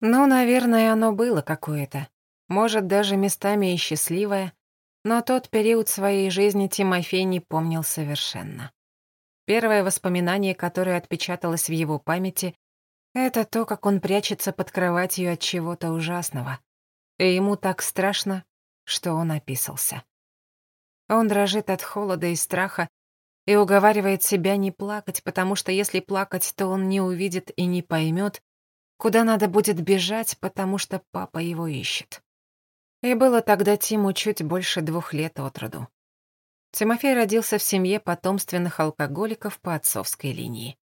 Ну, наверное, оно было какое-то. Может, даже местами и счастливое. Но тот период своей жизни Тимофей не помнил совершенно. Первое воспоминание, которое отпечаталось в его памяти, это то, как он прячется под кроватью от чего-то ужасного. И ему так страшно, что он описался. Он дрожит от холода и страха и уговаривает себя не плакать, потому что если плакать, то он не увидит и не поймет, куда надо будет бежать, потому что папа его ищет. И было тогда Тиму чуть больше двух лет от роду. Тимофей родился в семье потомственных алкоголиков по отцовской линии.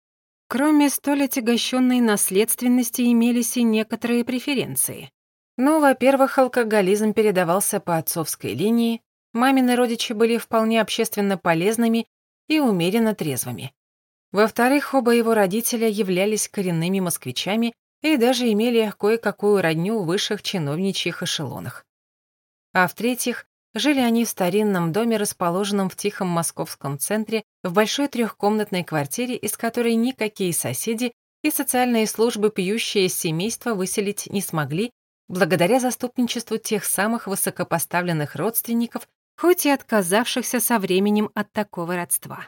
Кроме столь отягощенной наследственности имелись и некоторые преференции. Ну, во-первых, алкоголизм передавался по отцовской линии, мамины родичи были вполне общественно полезными и умеренно трезвыми. Во-вторых, оба его родителя являлись коренными москвичами и даже имели кое-какую родню в высших чиновничьих эшелонах. А в-третьих, жили они в старинном доме, расположенном в тихом московском центре, в большой трехкомнатной квартире, из которой никакие соседи и социальные службы пьющие семейства выселить не смогли благодаря заступничеству тех самых высокопоставленных родственников, хоть и отказавшихся со временем от такого родства.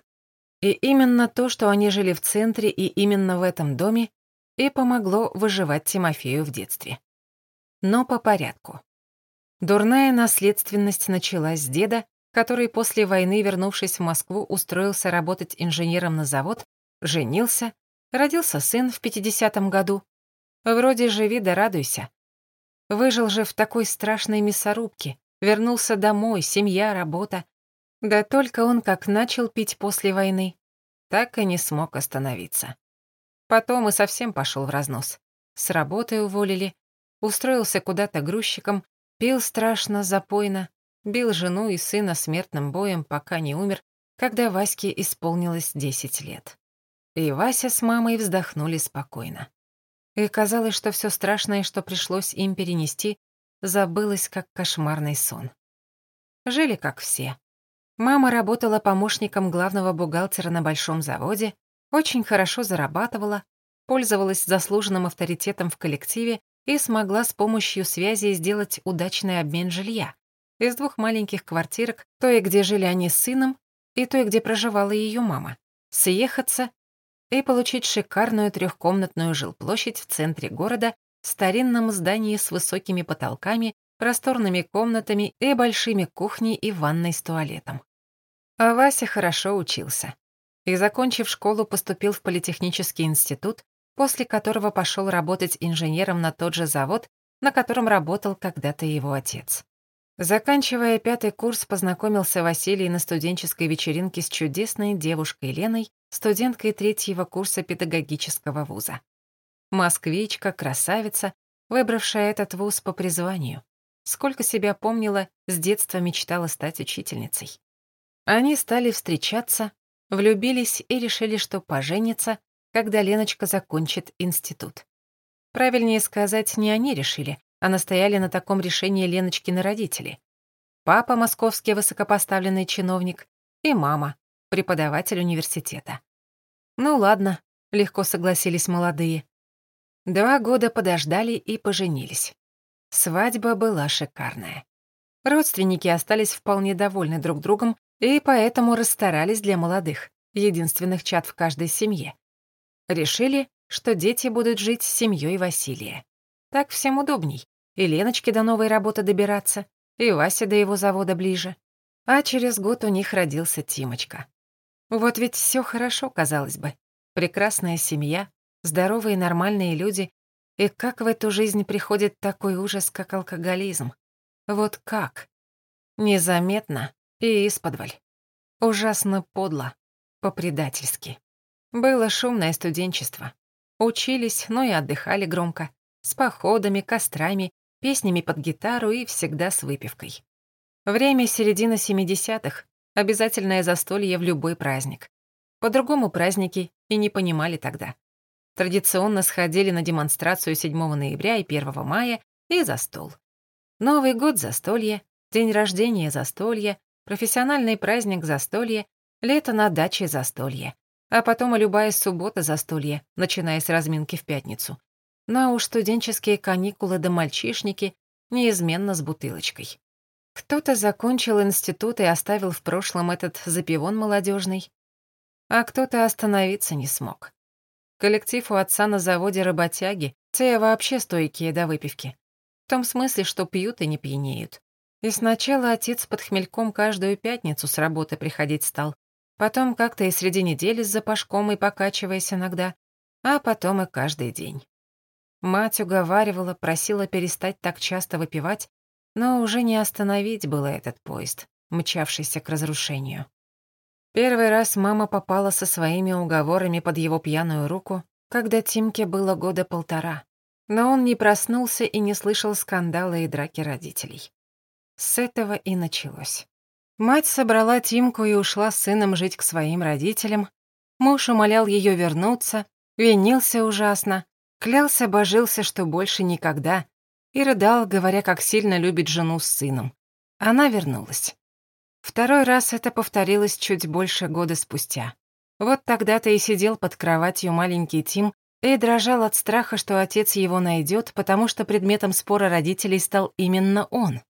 И именно то, что они жили в центре и именно в этом доме, и помогло выживать Тимофею в детстве. Но по порядку. Дурная наследственность началась с деда, который после войны, вернувшись в Москву, устроился работать инженером на завод, женился, родился сын в 50-м году. Вроде живи да радуйся. Выжил же в такой страшной мясорубке, вернулся домой, семья, работа. Да только он как начал пить после войны, так и не смог остановиться. Потом и совсем пошел в разнос. С работы уволили, устроился куда-то грузчиком, пил страшно, запойно, бил жену и сына смертным боем, пока не умер, когда Ваське исполнилось 10 лет. И Вася с мамой вздохнули спокойно. И казалось, что все страшное, что пришлось им перенести, забылось, как кошмарный сон. Жили как все. Мама работала помощником главного бухгалтера на большом заводе, очень хорошо зарабатывала, пользовалась заслуженным авторитетом в коллективе и смогла с помощью связи сделать удачный обмен жилья. Из двух маленьких квартирок, той, где жили они с сыном, и той, где проживала ее мама, съехаться и получить шикарную трехкомнатную жилплощадь в центре города в старинном здании с высокими потолками, просторными комнатами и большими кухней и ванной с туалетом. А Вася хорошо учился. И, закончив школу, поступил в политехнический институт, после которого пошел работать инженером на тот же завод, на котором работал когда-то его отец. Заканчивая пятый курс, познакомился Василий на студенческой вечеринке с чудесной девушкой Леной, студенткой третьего курса педагогического вуза. Москвичка, красавица, выбравшая этот вуз по призванию. Сколько себя помнила, с детства мечтала стать учительницей. Они стали встречаться, влюбились и решили, что поженятся, когда Леночка закончит институт. Правильнее сказать, не они решили, а настояли на таком решении Леночкины родители. Папа — московский высокопоставленный чиновник, и мама — преподаватель университета. Ну ладно, легко согласились молодые. Два года подождали и поженились. Свадьба была шикарная. Родственники остались вполне довольны друг другом и поэтому расстарались для молодых, единственных чад в каждой семье. Решили, что дети будут жить с семьей Василия. Так всем удобней. И Леночке до новой работы добираться, и Васе до его завода ближе. А через год у них родился Тимочка. Вот ведь все хорошо, казалось бы. Прекрасная семья, здоровые нормальные люди. И как в эту жизнь приходит такой ужас, как алкоголизм? Вот как? Незаметно и исподволь. Ужасно подло, по-предательски. Было шумное студенчество. Учились, но и отдыхали громко. С походами, кострами, песнями под гитару и всегда с выпивкой. Время середины 70-х, обязательное застолье в любой праздник. По-другому праздники и не понимали тогда. Традиционно сходили на демонстрацию 7 ноября и 1 мая и за стол. Новый год — застолье, день рождения — застолье, профессиональный праздник — застолье, лето на даче — застолье. А потом и любая суббота — застолье, начиная с разминки в пятницу. но уж студенческие каникулы да мальчишники неизменно с бутылочкой. Кто-то закончил институт и оставил в прошлом этот запивон молодежный, а кто-то остановиться не смог. Коллектив у отца на заводе работяги, те вообще стойкие до выпивки. В том смысле, что пьют и не пьянеют. И сначала отец под хмельком каждую пятницу с работы приходить стал, потом как-то и среди недели с запашком и покачиваясь иногда, а потом и каждый день. Мать уговаривала, просила перестать так часто выпивать, но уже не остановить было этот поезд, мчавшийся к разрушению. Первый раз мама попала со своими уговорами под его пьяную руку, когда Тимке было года полтора. Но он не проснулся и не слышал скандала и драки родителей. С этого и началось. Мать собрала Тимку и ушла с сыном жить к своим родителям. Муж умолял ее вернуться, винился ужасно, клялся, божился, что больше никогда, и рыдал, говоря, как сильно любит жену с сыном. Она вернулась. Второй раз это повторилось чуть больше года спустя. Вот тогда-то и сидел под кроватью маленький Тим и дрожал от страха, что отец его найдет, потому что предметом спора родителей стал именно он.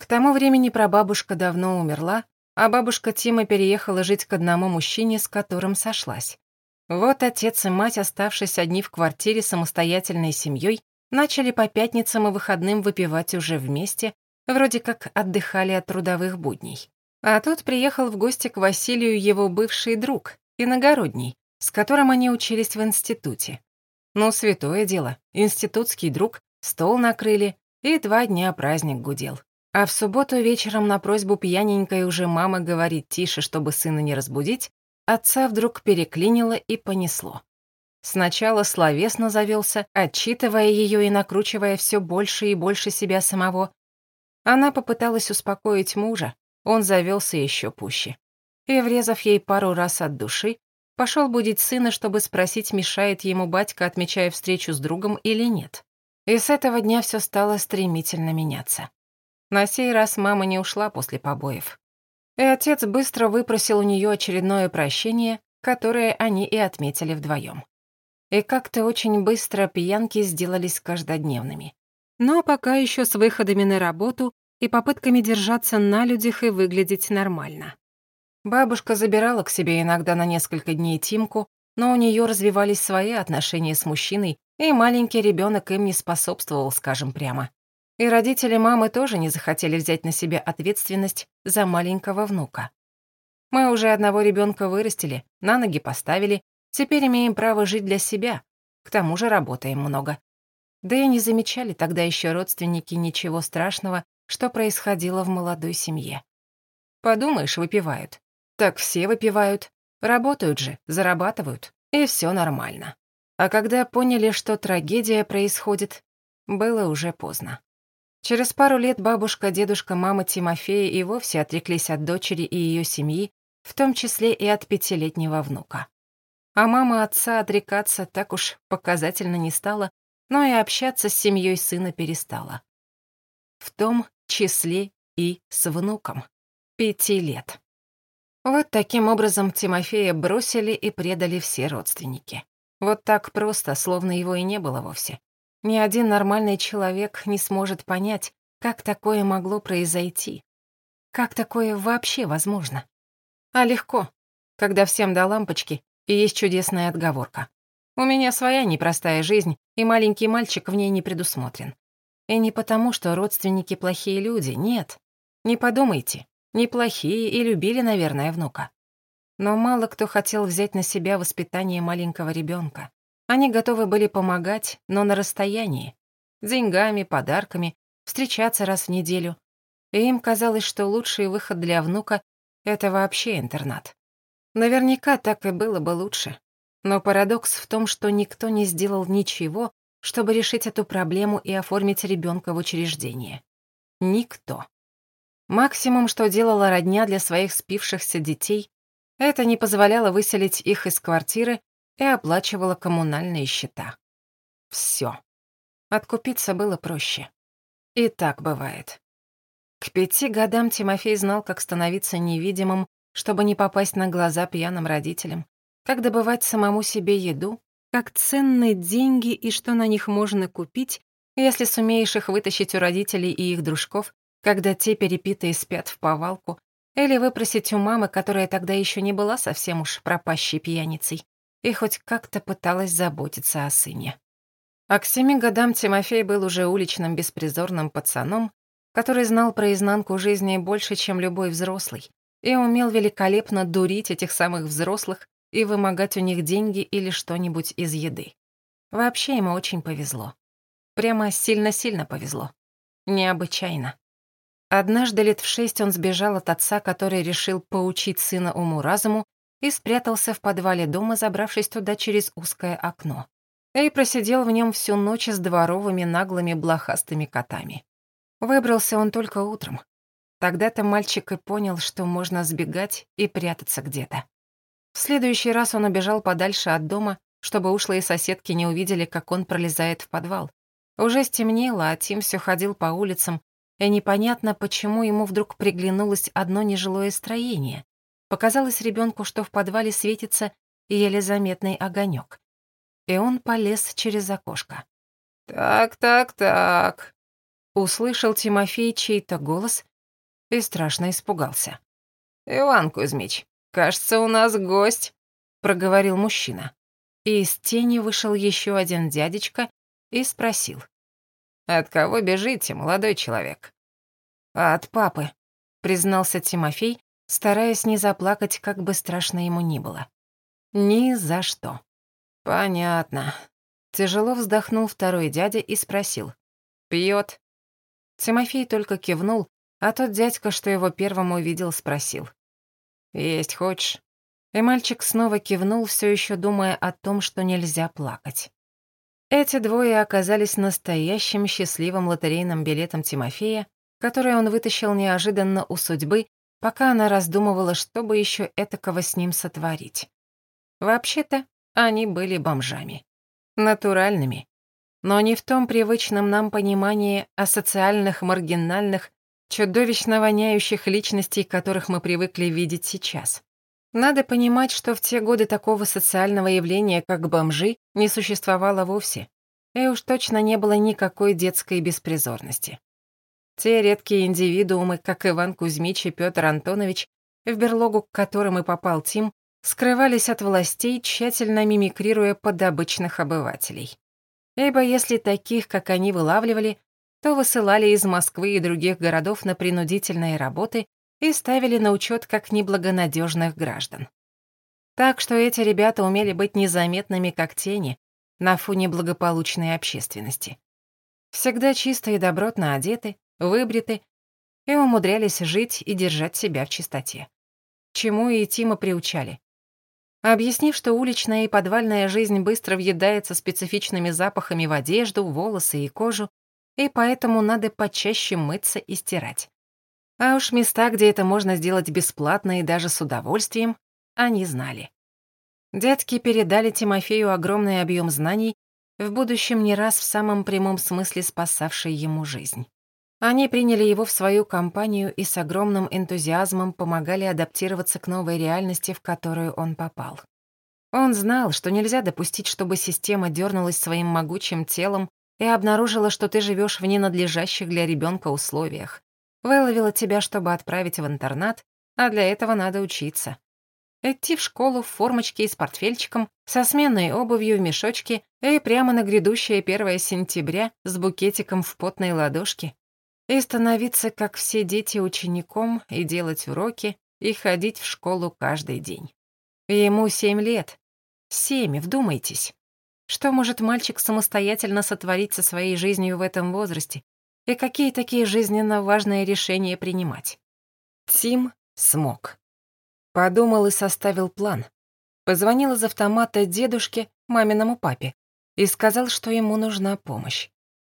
К тому времени прабабушка давно умерла, а бабушка Тима переехала жить к одному мужчине, с которым сошлась. Вот отец и мать, оставшись одни в квартире самостоятельной семьей, начали по пятницам и выходным выпивать уже вместе, вроде как отдыхали от трудовых будней. А тут приехал в гости к Василию его бывший друг, иногородний, с которым они учились в институте. Ну, святое дело, институтский друг, стол накрыли, и два дня праздник гудел. А в субботу вечером на просьбу пьяненькой уже мамы говорить тише, чтобы сына не разбудить, отца вдруг переклинило и понесло. Сначала словесно завелся, отчитывая ее и накручивая все больше и больше себя самого. Она попыталась успокоить мужа, он завелся еще пуще. И, врезав ей пару раз от души, пошел будить сына, чтобы спросить, мешает ему батька, отмечая встречу с другом или нет. И с этого дня все стало стремительно меняться. На сей раз мама не ушла после побоев. И отец быстро выпросил у нее очередное прощение, которое они и отметили вдвоем. И как-то очень быстро пьянки сделались каждодневными. Но пока еще с выходами на работу и попытками держаться на людях и выглядеть нормально. Бабушка забирала к себе иногда на несколько дней Тимку, но у нее развивались свои отношения с мужчиной, и маленький ребенок им не способствовал, скажем прямо. И родители мамы тоже не захотели взять на себя ответственность за маленького внука. Мы уже одного ребенка вырастили, на ноги поставили, теперь имеем право жить для себя, к тому же работаем много. Да и не замечали тогда еще родственники ничего страшного, что происходило в молодой семье. Подумаешь, выпивают. Так все выпивают. Работают же, зарабатывают, и все нормально. А когда поняли, что трагедия происходит, было уже поздно. Через пару лет бабушка, дедушка, мама Тимофея и вовсе отреклись от дочери и ее семьи, в том числе и от пятилетнего внука. А мама отца отрекаться так уж показательно не стала, но и общаться с семьей сына перестала. В том числе и с внуком. Пяти лет. Вот таким образом Тимофея бросили и предали все родственники. Вот так просто, словно его и не было вовсе. Ни один нормальный человек не сможет понять, как такое могло произойти. Как такое вообще возможно? А легко, когда всем до лампочки и есть чудесная отговорка. У меня своя непростая жизнь, и маленький мальчик в ней не предусмотрен. И не потому, что родственники плохие люди, нет. Не подумайте, неплохие и любили, наверное, внука. Но мало кто хотел взять на себя воспитание маленького ребенка. Они готовы были помогать, но на расстоянии. Деньгами, подарками, встречаться раз в неделю. И им казалось, что лучший выход для внука — это вообще интернат. Наверняка так и было бы лучше. Но парадокс в том, что никто не сделал ничего, чтобы решить эту проблему и оформить ребенка в учреждение. Никто. Максимум, что делала родня для своих спившихся детей, это не позволяло выселить их из квартиры и оплачивала коммунальные счета. Все. Откупиться было проще. И так бывает. К пяти годам Тимофей знал, как становиться невидимым, чтобы не попасть на глаза пьяным родителям, как добывать самому себе еду, как ценны деньги и что на них можно купить, если сумеешь их вытащить у родителей и их дружков, когда те перепитые спят в повалку, или выпросить у мамы, которая тогда еще не была совсем уж пропащей пьяницей, и хоть как-то пыталась заботиться о сыне. А к семи годам Тимофей был уже уличным беспризорным пацаном, который знал про изнанку жизни больше, чем любой взрослый, и умел великолепно дурить этих самых взрослых и вымогать у них деньги или что-нибудь из еды. Вообще ему очень повезло. Прямо сильно-сильно повезло. Необычайно. Однажды лет в шесть он сбежал от отца, который решил поучить сына уму-разуму, и спрятался в подвале дома, забравшись туда через узкое окно. И просидел в нем всю ночь с дворовыми наглыми блохастыми котами. Выбрался он только утром. Тогда-то мальчик и понял, что можно сбегать и прятаться где-то. В следующий раз он убежал подальше от дома, чтобы ушлые соседки не увидели, как он пролезает в подвал. Уже стемнело, а Тим все ходил по улицам, и непонятно, почему ему вдруг приглянулось одно нежилое строение. Показалось ребенку, что в подвале светится еле заметный огонек. И он полез через окошко. «Так, так, так», — услышал Тимофей чей-то голос и страшно испугался. «Иван Кузьмич, кажется, у нас гость», — проговорил мужчина. И из тени вышел еще один дядечка и спросил. «От кого бежите, молодой человек?» «От папы», — признался Тимофей, стараясь не заплакать, как бы страшно ему ни было. «Ни за что». «Понятно». Тяжело вздохнул второй дядя и спросил. «Пьет?» Тимофей только кивнул, а тот дядька, что его первым увидел, спросил. «Есть хочешь?» И мальчик снова кивнул, все еще думая о том, что нельзя плакать. Эти двое оказались настоящим счастливым лотерейным билетом Тимофея, который он вытащил неожиданно у судьбы, пока она раздумывала, что бы еще этакого с ним сотворить. Вообще-то, они были бомжами. Натуральными. Но не в том привычном нам понимании о социальных, маргинальных, чудовищно воняющих личностей, которых мы привыкли видеть сейчас. Надо понимать, что в те годы такого социального явления, как бомжи, не существовало вовсе. И уж точно не было никакой детской беспризорности. Те редкие индивидуумы, как Иван Кузьмич и Петр Антонович, в берлогу, к которым и попал Тим, скрывались от властей, тщательно мимикрируя под обычных обывателей. Ибо если таких, как они, вылавливали, то высылали из Москвы и других городов на принудительные работы и ставили на учет как неблагонадежных граждан. Так что эти ребята умели быть незаметными, как тени, на фоне благополучной общественности. Всегда чисто и добротно одеты, выбриты и умудрялись жить и держать себя в чистоте. Чему и Тима приучали. Объяснив, что уличная и подвальная жизнь быстро въедается специфичными запахами в одежду, волосы и кожу, и поэтому надо почаще мыться и стирать. А уж места, где это можно сделать бесплатно и даже с удовольствием, они знали. Дядьки передали Тимофею огромный объем знаний, в будущем не раз в самом прямом смысле спасавший ему жизнь. Они приняли его в свою компанию и с огромным энтузиазмом помогали адаптироваться к новой реальности, в которую он попал. Он знал, что нельзя допустить, чтобы система дернулась своим могучим телом и обнаружила, что ты живешь в ненадлежащих для ребенка условиях. Выловила тебя, чтобы отправить в интернат, а для этого надо учиться. Идти в школу в формочке и с портфельчиком, со сменной обувью в мешочке и прямо на грядущее 1 сентября с букетиком в потной ладошке. И становиться, как все дети, учеником, и делать уроки, и ходить в школу каждый день. Ему семь лет. Семь, вдумайтесь. Что может мальчик самостоятельно сотворить со своей жизнью в этом возрасте? И какие такие жизненно важные решения принимать? Тим смог. Подумал и составил план. Позвонил из автомата дедушке, маминому папе, и сказал, что ему нужна помощь.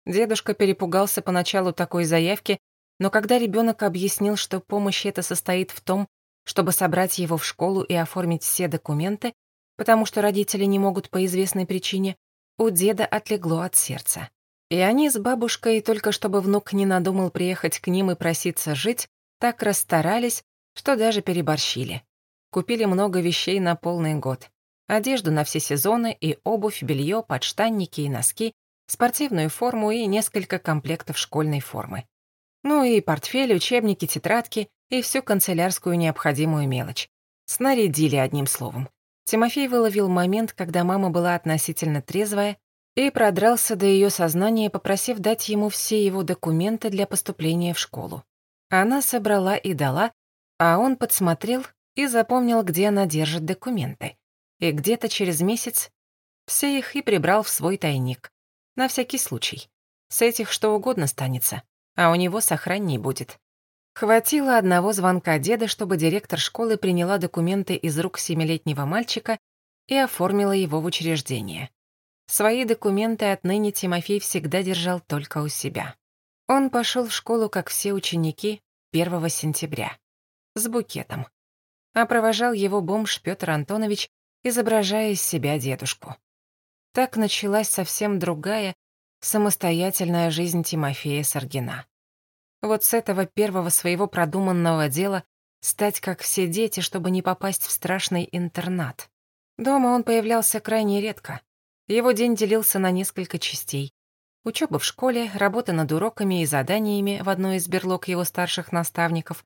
Дедушка перепугался поначалу такой заявки, но когда ребенок объяснил, что помощь эта состоит в том, чтобы собрать его в школу и оформить все документы, потому что родители не могут по известной причине, у деда отлегло от сердца. И они с бабушкой, только чтобы внук не надумал приехать к ним и проситься жить, так расстарались, что даже переборщили. Купили много вещей на полный год. одежду на все сезоны и обувь, белье, подштанники и носки, спортивную форму и несколько комплектов школьной формы. Ну и портфель, учебники, тетрадки и всю канцелярскую необходимую мелочь. Снарядили одним словом. Тимофей выловил момент, когда мама была относительно трезвая, и продрался до ее сознания, попросив дать ему все его документы для поступления в школу. Она собрала и дала, а он подсмотрел и запомнил, где она держит документы. И где-то через месяц все их и прибрал в свой тайник. На всякий случай. С этих что угодно станется, а у него сохранней будет. Хватило одного звонка деда, чтобы директор школы приняла документы из рук семилетнего мальчика и оформила его в учреждение. Свои документы отныне Тимофей всегда держал только у себя. Он пошел в школу, как все ученики, 1 сентября, с букетом. А провожал его бомж Петр Антонович, изображая из себя дедушку. Так началась совсем другая, самостоятельная жизнь Тимофея Саргина. Вот с этого первого своего продуманного дела стать как все дети, чтобы не попасть в страшный интернат. Дома он появлялся крайне редко. Его день делился на несколько частей. Учеба в школе, работа над уроками и заданиями в одной из берлог его старших наставников,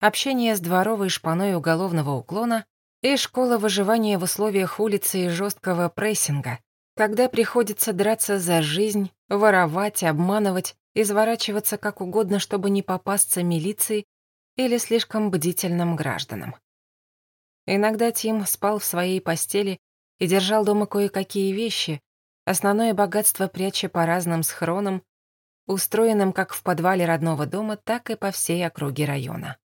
общение с дворовой шпаной уголовного уклона и школа выживания в условиях улицы и жесткого прессинга, когда приходится драться за жизнь, воровать, обманывать, изворачиваться как угодно, чтобы не попасться милиции или слишком бдительным гражданам. Иногда Тим спал в своей постели и держал дома кое-какие вещи, основное богатство пряча по разным схронам, устроенным как в подвале родного дома, так и по всей округе района.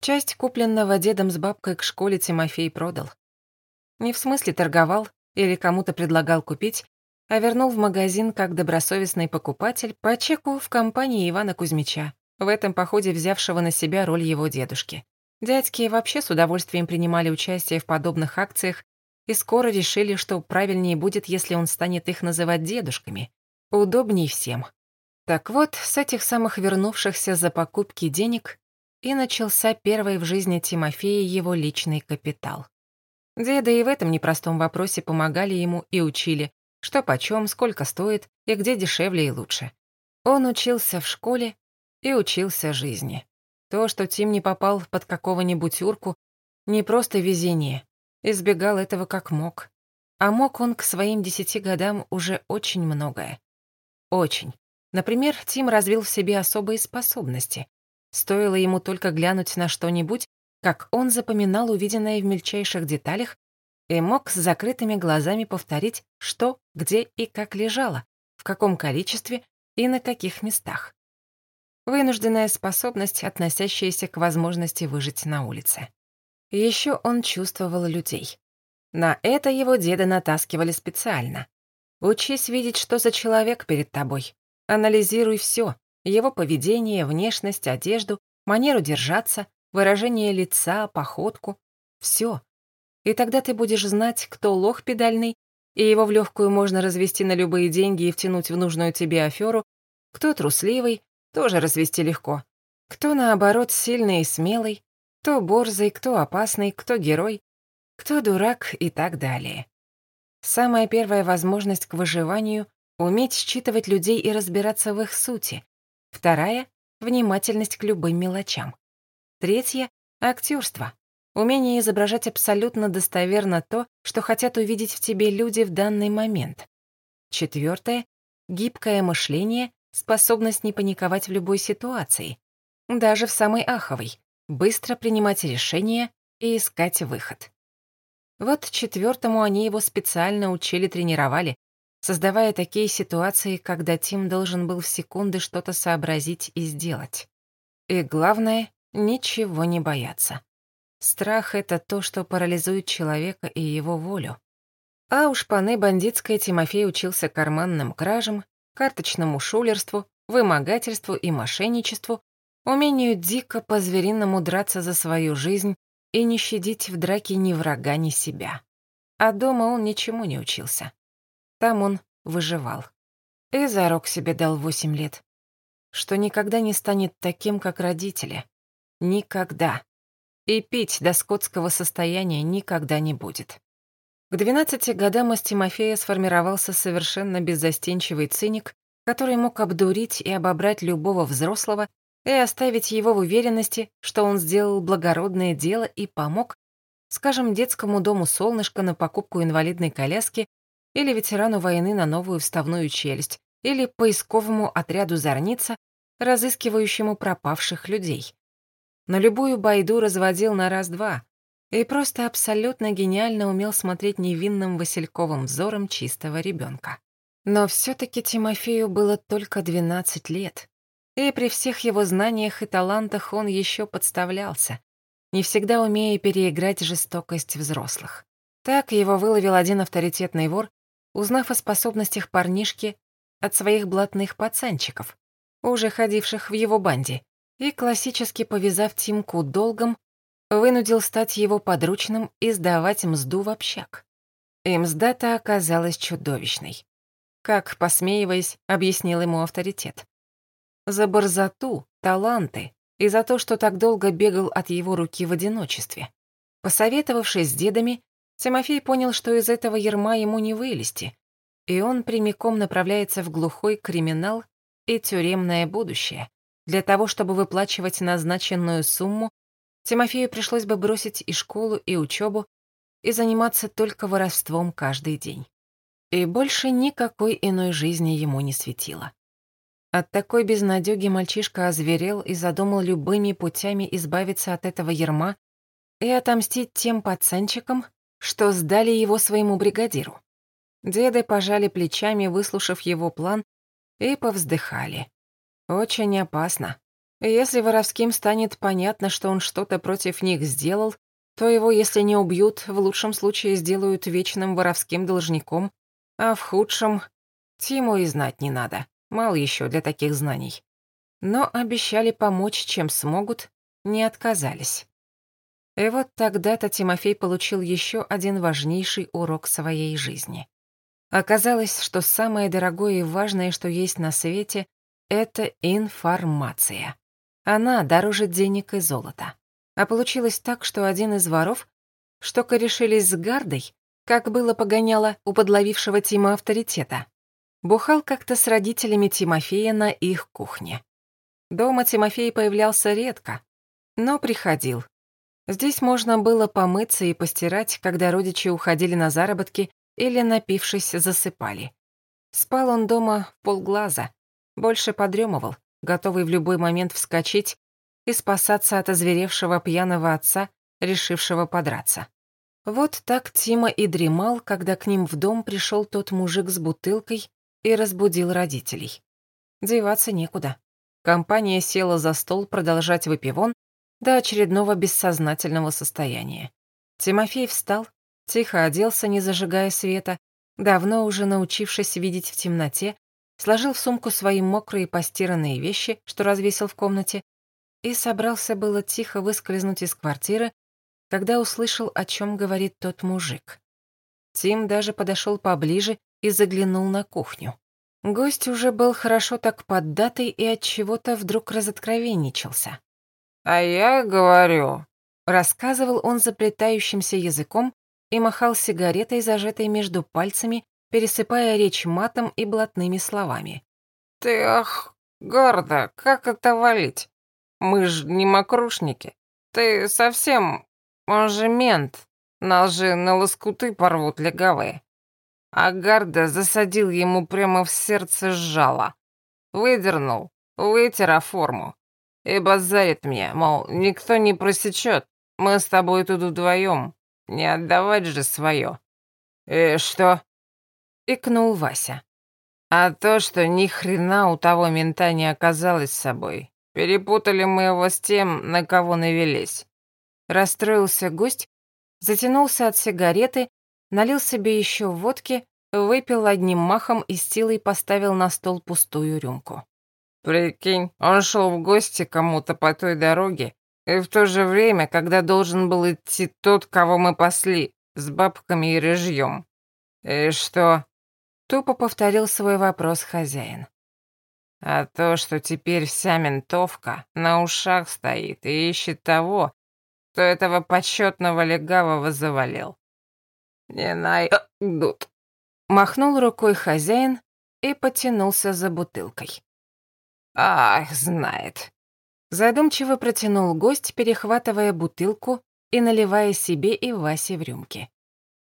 Часть купленного дедом с бабкой к школе Тимофей продал. Не в смысле торговал или кому-то предлагал купить, а вернул в магазин как добросовестный покупатель по чеку в компании Ивана Кузьмича, в этом походе взявшего на себя роль его дедушки. Дядьки вообще с удовольствием принимали участие в подобных акциях и скоро решили, что правильнее будет, если он станет их называть дедушками. Удобней всем. Так вот, с этих самых вернувшихся за покупки денег и начался первый в жизни Тимофея его личный капитал. Деды и в этом непростом вопросе помогали ему и учили, что почем, сколько стоит и где дешевле и лучше. Он учился в школе и учился жизни. То, что Тим не попал под какого-нибудь урку, не просто везение. Избегал этого как мог. А мог он к своим десяти годам уже очень многое. Очень. Например, Тим развил в себе особые способности. Стоило ему только глянуть на что-нибудь, как он запоминал увиденное в мельчайших деталях и мог с закрытыми глазами повторить, что, где и как лежало, в каком количестве и на каких местах. Вынужденная способность, относящаяся к возможности выжить на улице. Еще он чувствовал людей. На это его деда натаскивали специально. Учись видеть, что за человек перед тобой. Анализируй все: его поведение, внешность, одежду, манеру держаться, выражение лица, походку. Все, и тогда ты будешь знать, кто лох педальный, и его в легкую можно развести на любые деньги и втянуть в нужную тебе аферу, кто трусливый, тоже развести легко, кто, наоборот, сильный и смелый, кто борзый, кто опасный, кто герой, кто дурак и так далее. Самая первая возможность к выживанию — уметь считывать людей и разбираться в их сути. Вторая — внимательность к любым мелочам. Третья — актерство. Умение изображать абсолютно достоверно то, что хотят увидеть в тебе люди в данный момент. Четвертое — гибкое мышление, способность не паниковать в любой ситуации, даже в самой аховой, быстро принимать решения и искать выход. Вот четвертому они его специально учили-тренировали, создавая такие ситуации, когда Тим должен был в секунды что-то сообразить и сделать. И главное — ничего не бояться. Страх — это то, что парализует человека и его волю. А у шпаны бандитской Тимофей учился карманным кражам, карточному шулерству, вымогательству и мошенничеству, умению дико по-звериному драться за свою жизнь и не щадить в драке ни врага, ни себя. А дома он ничему не учился. Там он выживал. И зарок себе дал восемь лет, что никогда не станет таким, как родители. Никогда и пить до скотского состояния никогда не будет. К 12 годам из Тимофея сформировался совершенно беззастенчивый циник, который мог обдурить и обобрать любого взрослого и оставить его в уверенности, что он сделал благородное дело и помог, скажем, детскому дому «Солнышко» на покупку инвалидной коляски или ветерану войны на новую вставную челюсть, или поисковому отряду «Зорница», разыскивающему пропавших людей. На любую байду разводил на раз-два и просто абсолютно гениально умел смотреть невинным васильковым взором чистого ребенка. Но все-таки Тимофею было только 12 лет, и при всех его знаниях и талантах он еще подставлялся, не всегда умея переиграть жестокость взрослых. Так его выловил один авторитетный вор, узнав о способностях парнишки от своих блатных пацанчиков, уже ходивших в его банде, и, классически повязав Тимку долгом, вынудил стать его подручным и сдавать мзду в общак. И мзда-то оказалась чудовищной. Как, посмеиваясь, объяснил ему авторитет. За борзоту, таланты и за то, что так долго бегал от его руки в одиночестве. Посоветовавшись с дедами, Тимофей понял, что из этого ерма ему не вылезти, и он прямиком направляется в глухой криминал и тюремное будущее. Для того, чтобы выплачивать назначенную сумму, Тимофею пришлось бы бросить и школу, и учебу, и заниматься только воровством каждый день. И больше никакой иной жизни ему не светило. От такой безнадёги мальчишка озверел и задумал любыми путями избавиться от этого ерма и отомстить тем пацанчикам, что сдали его своему бригадиру. Деды пожали плечами, выслушав его план, и повздыхали. Очень опасно. Если воровским станет понятно, что он что-то против них сделал, то его, если не убьют, в лучшем случае сделают вечным воровским должником, а в худшем Тиму и знать не надо. Мало еще для таких знаний. Но обещали помочь, чем смогут, не отказались. И вот тогда-то Тимофей получил еще один важнейший урок своей жизни. Оказалось, что самое дорогое и важное, что есть на свете, это информация. Она дороже денег и золота. А получилось так, что один из воров, что корешились с гардой, как было погоняло у подловившего Тима авторитета, бухал как-то с родителями Тимофея на их кухне. Дома Тимофей появлялся редко, но приходил. Здесь можно было помыться и постирать, когда родичи уходили на заработки или, напившись, засыпали. Спал он дома полглаза, больше подремывал, готовый в любой момент вскочить и спасаться от озверевшего пьяного отца, решившего подраться. Вот так Тима и дремал, когда к ним в дом пришел тот мужик с бутылкой и разбудил родителей. Деваться некуда. Компания села за стол продолжать выпивон до очередного бессознательного состояния. Тимофей встал, Тихо оделся, не зажигая света, давно уже научившись видеть в темноте, сложил в сумку свои мокрые постиранные вещи, что развесил в комнате, и собрался было тихо выскользнуть из квартиры, когда услышал, о чем говорит тот мужик. Тим даже подошел поближе и заглянул на кухню. Гость уже был хорошо так поддатый и от чего-то вдруг разоткровенничался. «А я говорю», — рассказывал он заплетающимся языком, и махал сигаретой, зажатой между пальцами, пересыпая речь матом и блатными словами. «Ты, ах, гордо, как это валить? Мы ж не мокрушники. Ты совсем, он же мент, нас же на лоскуты порвут легавые». А Гарда засадил ему прямо в сердце сжало. Выдернул, вытер форму. И базарит мне, мол, никто не просечет, мы с тобой тут вдвоем. Не отдавать же свое. «И «Э, что?» — икнул Вася. «А то, что ни хрена у того мента не оказалось с собой. Перепутали мы его с тем, на кого навелись». Расстроился гость, затянулся от сигареты, налил себе еще водки, выпил одним махом и с силой поставил на стол пустую рюмку. «Прикинь, он шел в гости кому-то по той дороге, и в то же время, когда должен был идти тот, кого мы пасли, с бабками и рыжьем. И что? Тупо повторил свой вопрос хозяин. А то, что теперь вся ментовка на ушах стоит и ищет того, кто этого почетного легавого завалил. не найдут. Махнул рукой хозяин и потянулся за бутылкой. Ах, знает. Задумчиво протянул гость, перехватывая бутылку и наливая себе и Васе в рюмки.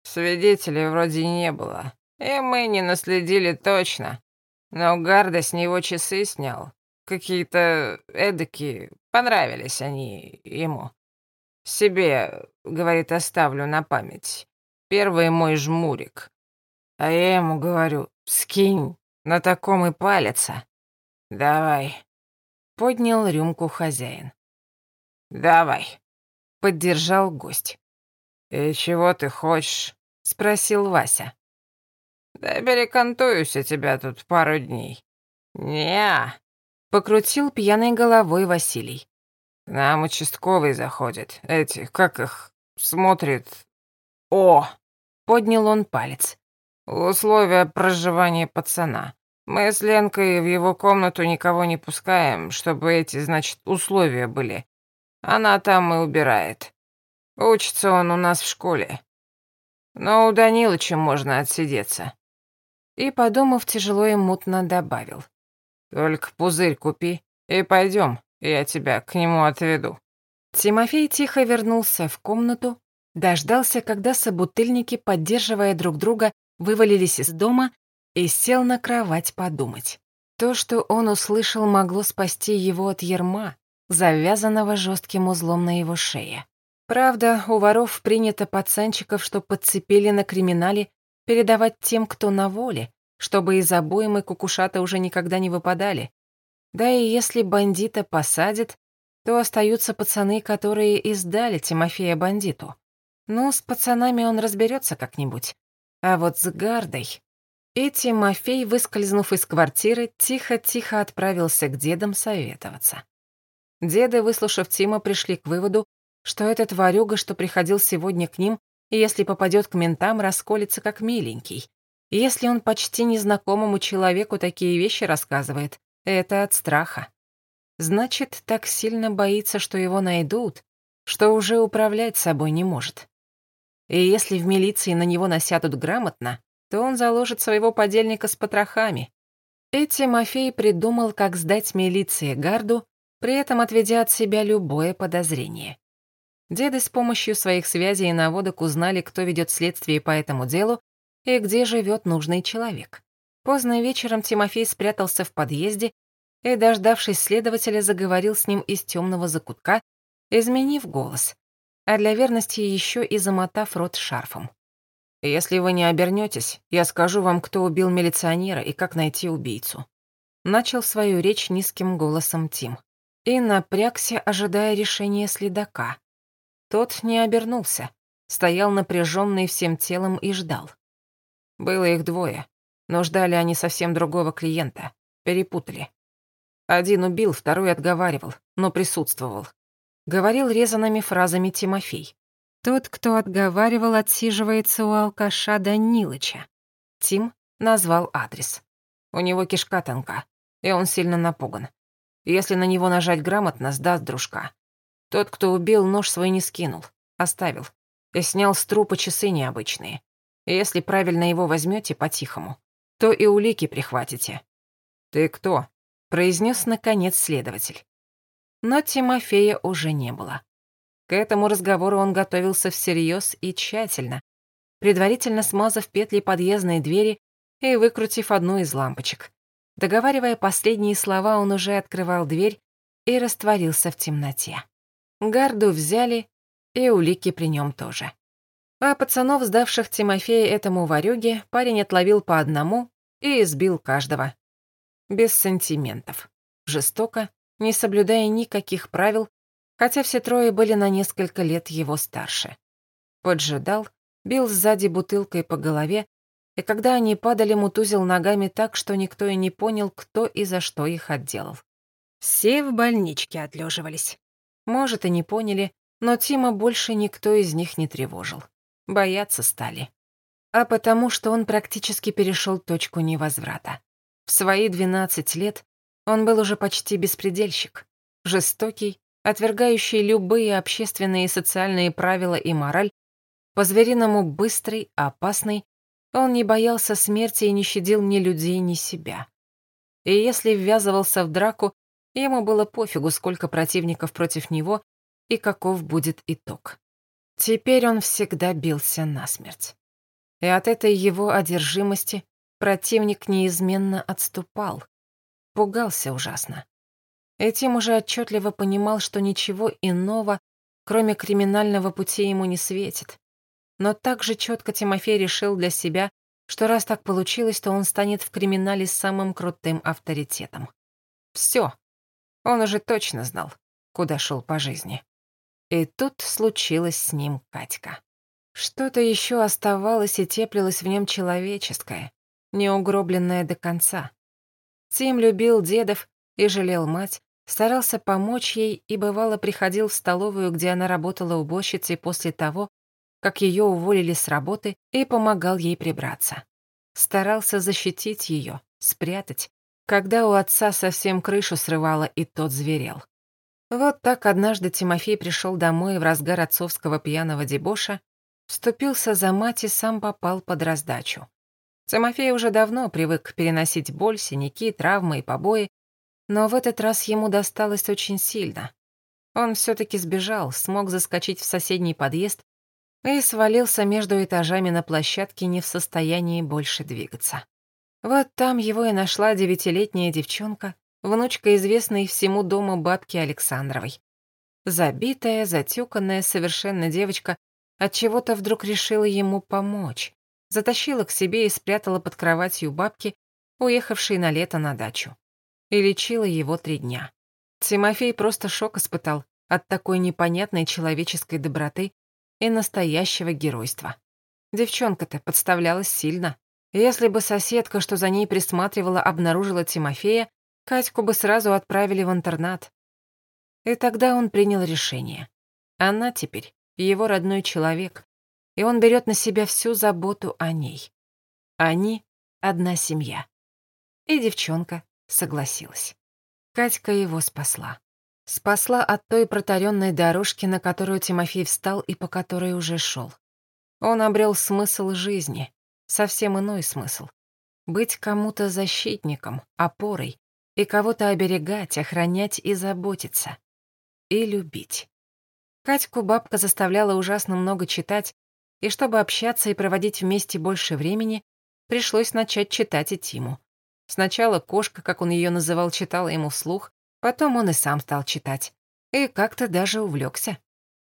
Свидетелей вроде не было, и мы не наследили точно. Но Гарда с него часы снял. Какие-то эдакие, понравились они ему. Себе, говорит, оставлю на память. Первый мой жмурик. А я ему говорю, скинь, на таком и палится. Давай. Поднял рюмку хозяин. Давай. Поддержал гость. «И чего ты хочешь?» — спросил Вася. «Да перекантуюсь у тебя тут пару дней». «Не-а», покрутил пьяной головой Василий. «К нам участковый заходит. Эти, как их, смотрит...» «О!» — поднял он палец. «Условия проживания пацана. Мы с Ленкой в его комнату никого не пускаем, чтобы эти, значит, условия были. Она там и убирает. Учится он у нас в школе. Но у Данилыча можно отсидеться». И, подумав, тяжело и мутно добавил. «Только пузырь купи и пойдем, я тебя к нему отведу». Тимофей тихо вернулся в комнату, дождался, когда собутыльники, поддерживая друг друга, вывалились из дома и сел на кровать подумать. То, что он услышал, могло спасти его от ерма, завязанного жестким узлом на его шее. Правда, у воров принято пацанчиков, что подцепили на криминале, передавать тем, кто на воле, чтобы из обоймы кукушата уже никогда не выпадали. Да и если бандита посадят, то остаются пацаны, которые издали Тимофея бандиту. Ну, с пацанами он разберется как-нибудь. А вот с гардой... И Тимофей, выскользнув из квартиры, тихо-тихо отправился к дедам советоваться. Деды, выслушав Тима, пришли к выводу, что этот ворюга, что приходил сегодня к ним, если попадет к ментам, расколется как миленький. Если он почти незнакомому человеку такие вещи рассказывает, это от страха. Значит, так сильно боится, что его найдут, что уже управлять собой не может. И если в милиции на него насядут грамотно, то он заложит своего подельника с потрохами. И Тимофей придумал, как сдать милиции гарду, при этом отведя от себя любое подозрение. Деды с помощью своих связей и наводок узнали, кто ведет следствие по этому делу и где живет нужный человек. Поздно вечером Тимофей спрятался в подъезде и, дождавшись следователя, заговорил с ним из темного закутка, изменив голос, а для верности еще и замотав рот шарфом. «Если вы не обернетесь, я скажу вам, кто убил милиционера и как найти убийцу». Начал свою речь низким голосом Тим и напрягся, ожидая решения следака. Тот не обернулся, стоял напряженный всем телом и ждал. Было их двое, но ждали они совсем другого клиента, перепутали. Один убил, второй отговаривал, но присутствовал. Говорил резанными фразами Тимофей. Тот, кто отговаривал, отсиживается у алкаша Данилыча. Тим назвал адрес. У него кишка тонка, и он сильно напуган. Если на него нажать грамотно, сдаст дружка. Тот, кто убил, нож свой не скинул, оставил. И снял с трупа часы необычные. Если правильно его возьмете по-тихому, то и улики прихватите. «Ты кто?» — произнес наконец следователь. Но Тимофея уже не было. К этому разговору он готовился всерьез и тщательно, предварительно смазав петли подъездной двери и выкрутив одну из лампочек. Договаривая последние слова, он уже открывал дверь и растворился в темноте. Гарду взяли, и улики при нем тоже. А пацанов, сдавших Тимофея этому варюге, парень отловил по одному и избил каждого. Без сантиментов. Жестоко, не соблюдая никаких правил, хотя все трое были на несколько лет его старше. Поджидал, бил сзади бутылкой по голове, и когда они падали, мутузил ногами так, что никто и не понял, кто и за что их отделал. Все в больничке отлеживались. Может, и не поняли, но Тима больше никто из них не тревожил. Бояться стали. А потому что он практически перешел точку невозврата. В свои 12 лет он был уже почти беспредельщик. Жестокий, отвергающий любые общественные и социальные правила и мораль, По-звериному быстрый, опасный, он не боялся смерти и не щадил ни людей, ни себя. И если ввязывался в драку, ему было пофигу, сколько противников против него и каков будет итог. Теперь он всегда бился насмерть. И от этой его одержимости противник неизменно отступал. Пугался ужасно. Этим уже отчетливо понимал, что ничего иного, кроме криминального пути, ему не светит. Но также четко Тимофей решил для себя, что раз так получилось, то он станет в криминале самым крутым авторитетом. Все. Он уже точно знал, куда шел по жизни. И тут случилось с ним Катька. Что-то еще оставалось и теплилось в нем человеческое, не угробленное до конца. Тим любил дедов и жалел мать, старался помочь ей и бывало приходил в столовую, где она работала уборщицей после того, как ее уволили с работы, и помогал ей прибраться. Старался защитить ее, спрятать, когда у отца совсем крышу срывало, и тот зверел. Вот так однажды Тимофей пришел домой в разгар отцовского пьяного дебоша, вступился за мать и сам попал под раздачу. Тимофей уже давно привык переносить боль, синяки, травмы и побои, но в этот раз ему досталось очень сильно. Он все таки сбежал, смог заскочить в соседний подъезд и свалился между этажами на площадке не в состоянии больше двигаться. Вот там его и нашла девятилетняя девчонка, внучка известной всему дому бабки Александровой. Забитая, затюканная совершенно девочка от чего то вдруг решила ему помочь, затащила к себе и спрятала под кроватью бабки, уехавшей на лето на дачу. И лечила его три дня. Тимофей просто шок испытал от такой непонятной человеческой доброты и настоящего геройства. Девчонка-то подставлялась сильно. Если бы соседка, что за ней присматривала, обнаружила Тимофея, Катьку бы сразу отправили в интернат. И тогда он принял решение. Она теперь его родной человек, и он берет на себя всю заботу о ней. Они — одна семья. И девчонка согласилась. Катька его спасла. Спасла от той протаренной дорожки, на которую Тимофей встал и по которой уже шел. Он обрел смысл жизни, совсем иной смысл. Быть кому-то защитником, опорой, и кого-то оберегать, охранять и заботиться. И любить. Катьку бабка заставляла ужасно много читать, и чтобы общаться и проводить вместе больше времени, пришлось начать читать и Тиму. Сначала кошка, как он ее называл, читала ему вслух, Потом он и сам стал читать. И как-то даже увлекся.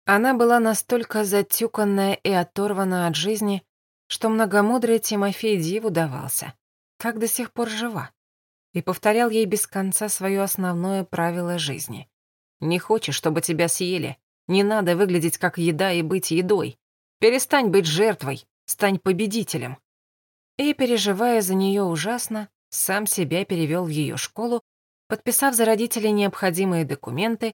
Она была настолько затюканная и оторвана от жизни, что многомудрый Тимофей диву давался, как до сих пор жива, и повторял ей без конца свое основное правило жизни. «Не хочешь, чтобы тебя съели? Не надо выглядеть как еда и быть едой. Перестань быть жертвой, стань победителем». И, переживая за нее ужасно, сам себя перевел в ее школу подписав за родителей необходимые документы,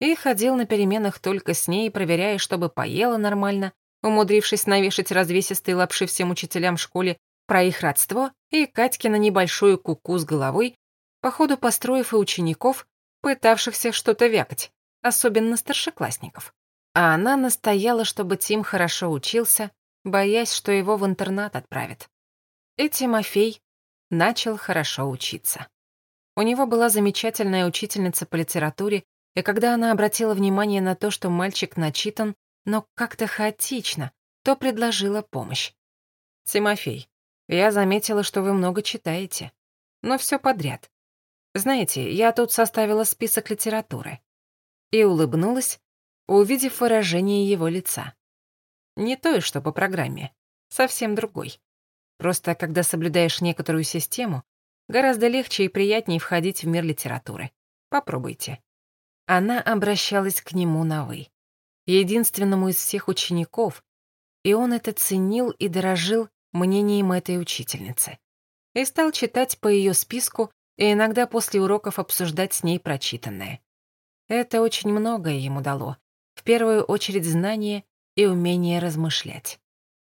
и ходил на переменах только с ней, проверяя, чтобы поела нормально, умудрившись навешать развесистые лапши всем учителям в школе про их родство и Катькина небольшую куку с головой, походу построив и учеников, пытавшихся что-то вякать, особенно старшеклассников. А она настояла, чтобы Тим хорошо учился, боясь, что его в интернат отправят. И Тимофей начал хорошо учиться. У него была замечательная учительница по литературе, и когда она обратила внимание на то, что мальчик начитан, но как-то хаотично, то предложила помощь. «Тимофей, я заметила, что вы много читаете. Но все подряд. Знаете, я тут составила список литературы». И улыбнулась, увидев выражение его лица. Не то, что по программе, совсем другой. Просто когда соблюдаешь некоторую систему, Гораздо легче и приятнее входить в мир литературы. Попробуйте. Она обращалась к нему на «вы». Единственному из всех учеников, и он это ценил и дорожил мнением этой учительницы. И стал читать по ее списку и иногда после уроков обсуждать с ней прочитанное. Это очень многое ему дало, в первую очередь знание и умение размышлять.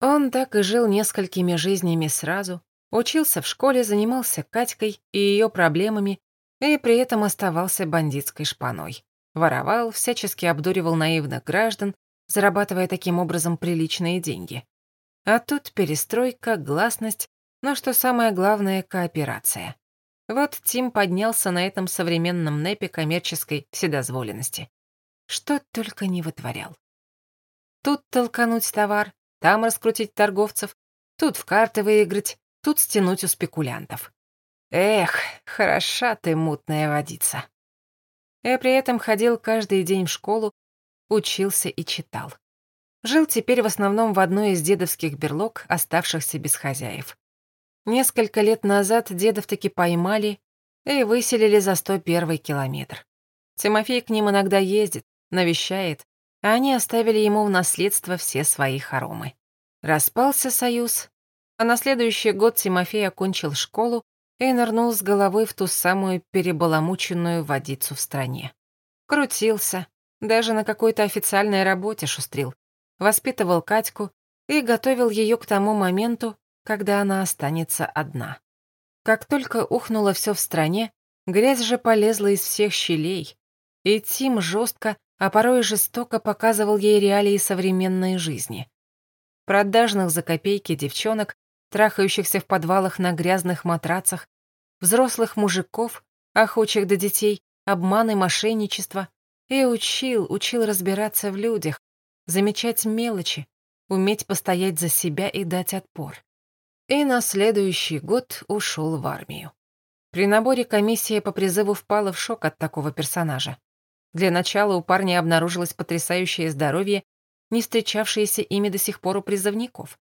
Он так и жил несколькими жизнями сразу, Учился в школе, занимался Катькой и ее проблемами, и при этом оставался бандитской шпаной. Воровал, всячески обдуривал наивных граждан, зарабатывая таким образом приличные деньги. А тут перестройка, гласность, но что самое главное — кооперация. Вот Тим поднялся на этом современном непе коммерческой вседозволенности. Что только не вытворял. Тут толкануть товар, там раскрутить торговцев, тут в карты выиграть, тут стянуть у спекулянтов. Эх, хороша ты, мутная водица. Я при этом ходил каждый день в школу, учился и читал. Жил теперь в основном в одной из дедовских берлог, оставшихся без хозяев. Несколько лет назад дедов таки поймали и выселили за 101 километр. Тимофей к ним иногда ездит, навещает, а они оставили ему в наследство все свои хоромы. Распался союз, а на следующий год Тимофей окончил школу и нырнул с головой в ту самую перебаламученную водицу в стране. Крутился, даже на какой-то официальной работе шустрил, воспитывал Катьку и готовил ее к тому моменту, когда она останется одна. Как только ухнуло все в стране, грязь же полезла из всех щелей, и Тим жестко, а порой жестоко показывал ей реалии современной жизни. Продажных за копейки девчонок, трахающихся в подвалах на грязных матрацах, взрослых мужиков, охочих до детей, обман и мошенничество, и учил, учил разбираться в людях, замечать мелочи, уметь постоять за себя и дать отпор и на следующий год ушел в армию. При наборе комиссия по призыву впала в шок от такого персонажа. Для начала у парня обнаружилось потрясающее здоровье, не встречавшееся ими до сих пор у призывников.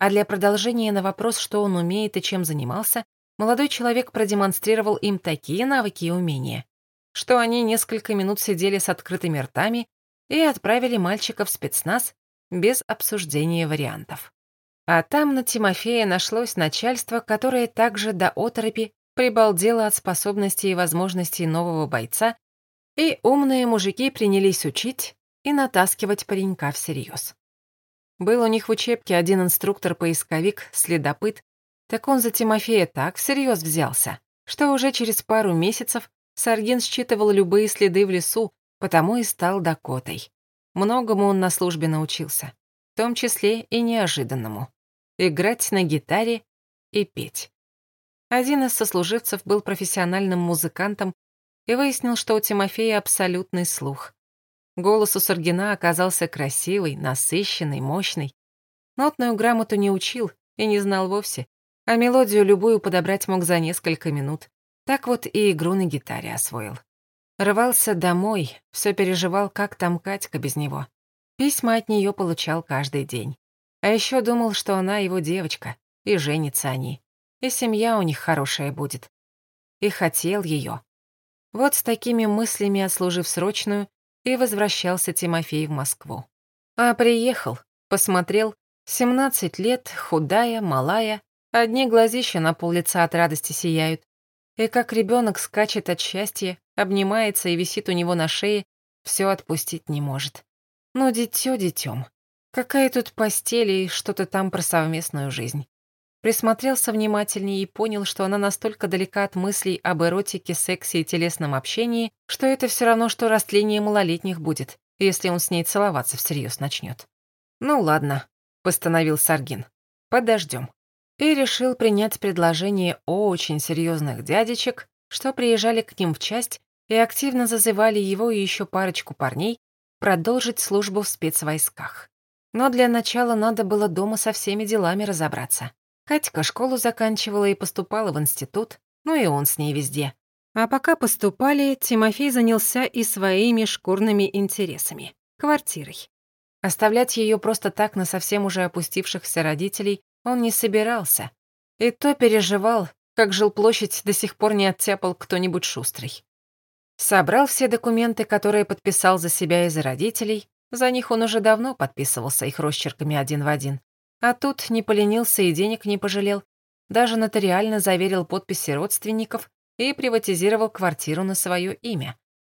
А для продолжения на вопрос, что он умеет и чем занимался, молодой человек продемонстрировал им такие навыки и умения, что они несколько минут сидели с открытыми ртами и отправили мальчика в спецназ без обсуждения вариантов. А там на Тимофея нашлось начальство, которое также до оторопи прибалдело от способностей и возможностей нового бойца, и умные мужики принялись учить и натаскивать паренька всерьез. Был у них в учебке один инструктор-поисковик, следопыт, так он за Тимофея так всерьез взялся, что уже через пару месяцев Саргин считывал любые следы в лесу, потому и стал Дакотой. Многому он на службе научился, в том числе и неожиданному играть на гитаре и петь. Один из сослуживцев был профессиональным музыкантом и выяснил, что у Тимофея абсолютный слух. Голос у Саргина оказался красивый, насыщенный, мощный. Нотную грамоту не учил и не знал вовсе, а мелодию любую подобрать мог за несколько минут. Так вот и игру на гитаре освоил. Рвался домой, все переживал, как там Катька без него. Письма от нее получал каждый день. А еще думал, что она его девочка, и женятся они, и семья у них хорошая будет. И хотел ее. Вот с такими мыслями, отслужив срочную, и возвращался Тимофей в Москву. А приехал, посмотрел, 17 лет, худая, малая, одни глазища на пол лица от радости сияют. И как ребенок скачет от счастья, обнимается и висит у него на шее, все отпустить не может. Ну, дитё детем. Какая тут постель и что-то там про совместную жизнь. Присмотрелся внимательнее и понял, что она настолько далека от мыслей об эротике, сексе и телесном общении, что это все равно, что растление малолетних будет, если он с ней целоваться всерьез начнет. «Ну ладно», — постановил Саргин. «Подождем». И решил принять предложение очень серьезных дядечек, что приезжали к ним в часть и активно зазывали его и еще парочку парней продолжить службу в спецвойсках. Но для начала надо было дома со всеми делами разобраться. Катька школу заканчивала и поступала в институт, ну и он с ней везде. А пока поступали, Тимофей занялся и своими шкурными интересами — квартирой. Оставлять ее просто так на совсем уже опустившихся родителей он не собирался. И то переживал, как жилплощадь до сих пор не оттяпал кто-нибудь шустрый. Собрал все документы, которые подписал за себя и за родителей, за них он уже давно подписывался их росчерками один в один. А тут не поленился и денег не пожалел. Даже нотариально заверил подписи родственников и приватизировал квартиру на свое имя.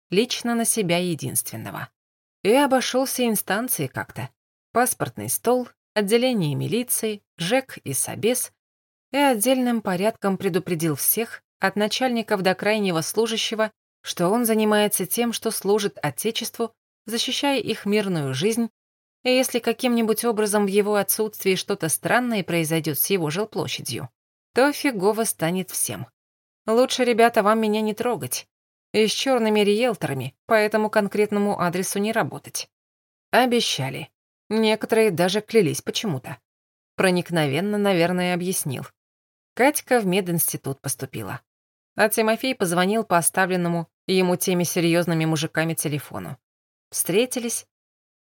Лично на себя единственного. И обошелся инстанции как-то. Паспортный стол, отделение милиции, ЖЭК и СОБЕС. И отдельным порядком предупредил всех, от начальников до крайнего служащего, что он занимается тем, что служит Отечеству защищая их мирную жизнь И если каким-нибудь образом в его отсутствии что-то странное произойдет с его жилплощадью, то фигово станет всем. Лучше, ребята, вам меня не трогать. И с черными риэлторами по этому конкретному адресу не работать. Обещали. Некоторые даже клялись почему-то. Проникновенно, наверное, объяснил. Катька в мединститут поступила. А Тимофей позвонил по оставленному ему теми серьезными мужиками телефону. Встретились,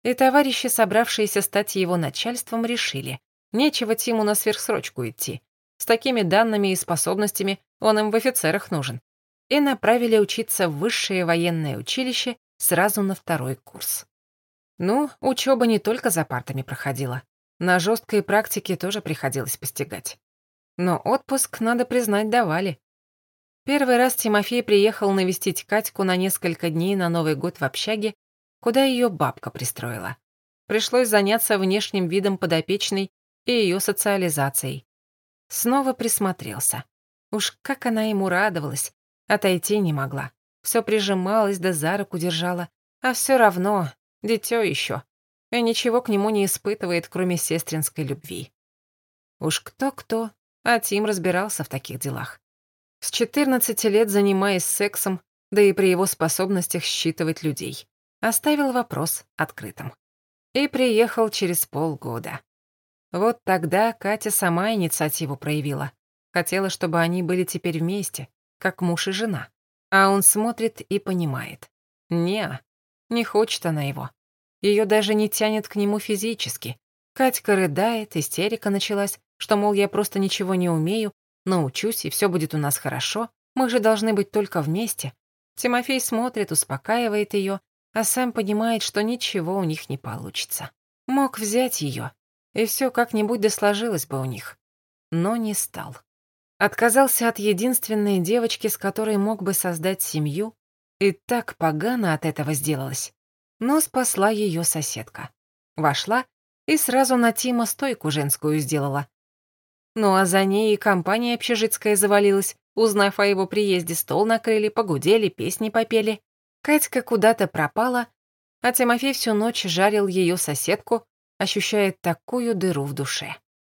и товарищи, собравшиеся стать его начальством, решили, нечего Тиму на сверхсрочку идти. С такими данными и способностями он им в офицерах нужен. И направили учиться в высшее военное училище сразу на второй курс. Ну, учеба не только за партами проходила. На жесткой практике тоже приходилось постигать. Но отпуск, надо признать, давали. Первый раз Тимофей приехал навестить Катьку на несколько дней на Новый год в общаге куда ее бабка пристроила. Пришлось заняться внешним видом подопечной и ее социализацией. Снова присмотрелся. Уж как она ему радовалась, отойти не могла. Все прижималась да за руку держала, а все равно дитё еще, и ничего к нему не испытывает, кроме сестринской любви. Уж кто-кто, а Тим разбирался в таких делах. С 14 лет занимаясь сексом, да и при его способностях считывать людей. Оставил вопрос открытым. И приехал через полгода. Вот тогда Катя сама инициативу проявила. Хотела, чтобы они были теперь вместе, как муж и жена. А он смотрит и понимает. Не, не хочет она его. Ее даже не тянет к нему физически. Катька рыдает, истерика началась, что, мол, я просто ничего не умею, научусь, и все будет у нас хорошо, мы же должны быть только вместе. Тимофей смотрит, успокаивает ее, а сам понимает, что ничего у них не получится. Мог взять ее, и все как-нибудь досложилось бы у них. Но не стал. Отказался от единственной девочки, с которой мог бы создать семью, и так погано от этого сделалось. Но спасла ее соседка. Вошла и сразу на Тима стойку женскую сделала. Ну а за ней и компания общежитская завалилась, узнав о его приезде, стол накрыли, погудели, песни попели. Катька куда-то пропала, а Тимофей всю ночь жарил ее соседку, ощущая такую дыру в душе.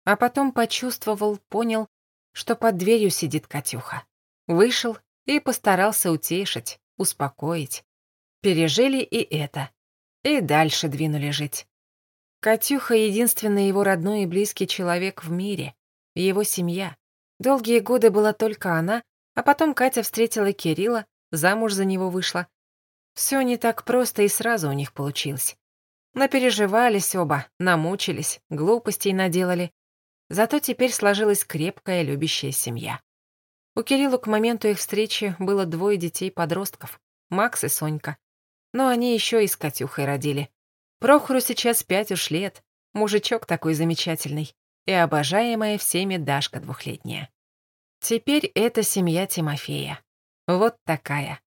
А потом почувствовал, понял, что под дверью сидит Катюха. Вышел и постарался утешить, успокоить. Пережили и это. И дальше двинули жить. Катюха — единственный его родной и близкий человек в мире, его семья. Долгие годы была только она, а потом Катя встретила Кирилла, замуж за него вышла, все не так просто и сразу у них получилось. Напереживались оба, намучились, глупостей наделали. Зато теперь сложилась крепкая любящая семья. У Кирилла к моменту их встречи было двое детей-подростков, Макс и Сонька. Но они еще и с Катюхой родили. Прохору сейчас пять уж лет, мужичок такой замечательный, и обожаемая всеми Дашка двухлетняя. Теперь это семья Тимофея. Вот такая.